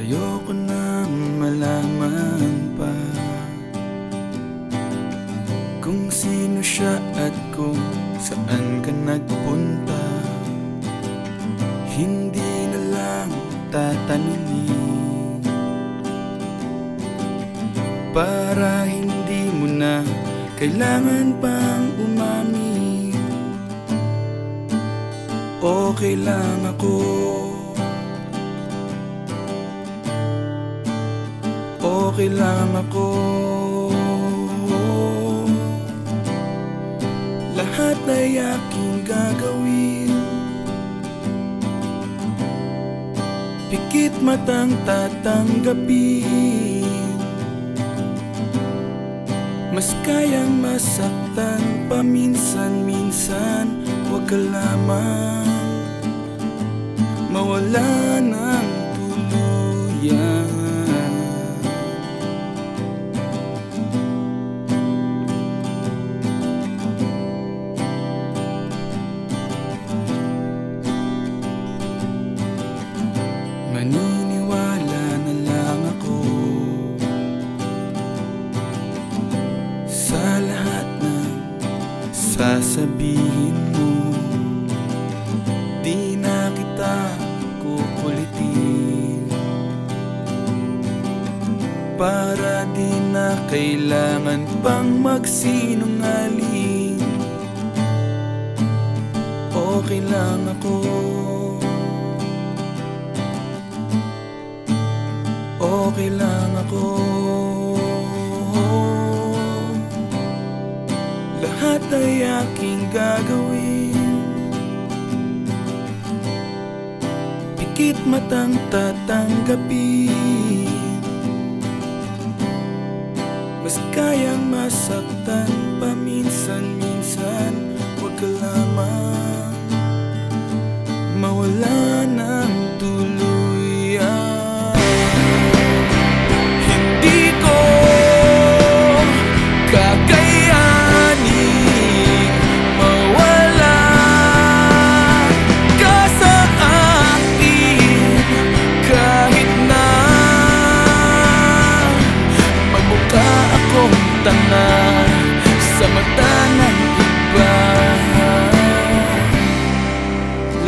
Ayoko na malaman pa Kung sino siya at kung saan ka nagpunta. Hindi na lang tatanungin Para hindi mo na kailangan pang umamin. Okay lang ako Okay lang ako. Lahat ay aking gagawin. Pikit matang tatanggapin. Mas kayang masaktan paminsan-minsan Huwag ka lamang mawala ng Maniniwala na lang ako Sa lahat ng sasabihin mo. Di na kita kukulitin. Para di na kailangan pang magsinungaling. Okay lang ako Okay lang ako. Lahat ay aking gagawin. Pikit matang tatanggapin. Mas kayang masaktan paminsan-minsan Huwag ka lamang tanga sa mata ng iba.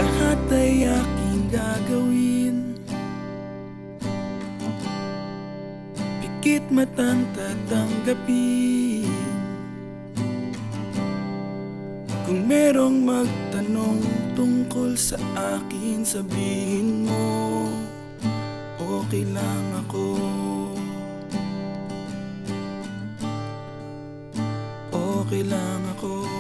Lahat ay aking gagawin. Pikit matang tatanggapin. Kung merong magtanong tungkol sa akin Sabihin mo Okay lang ako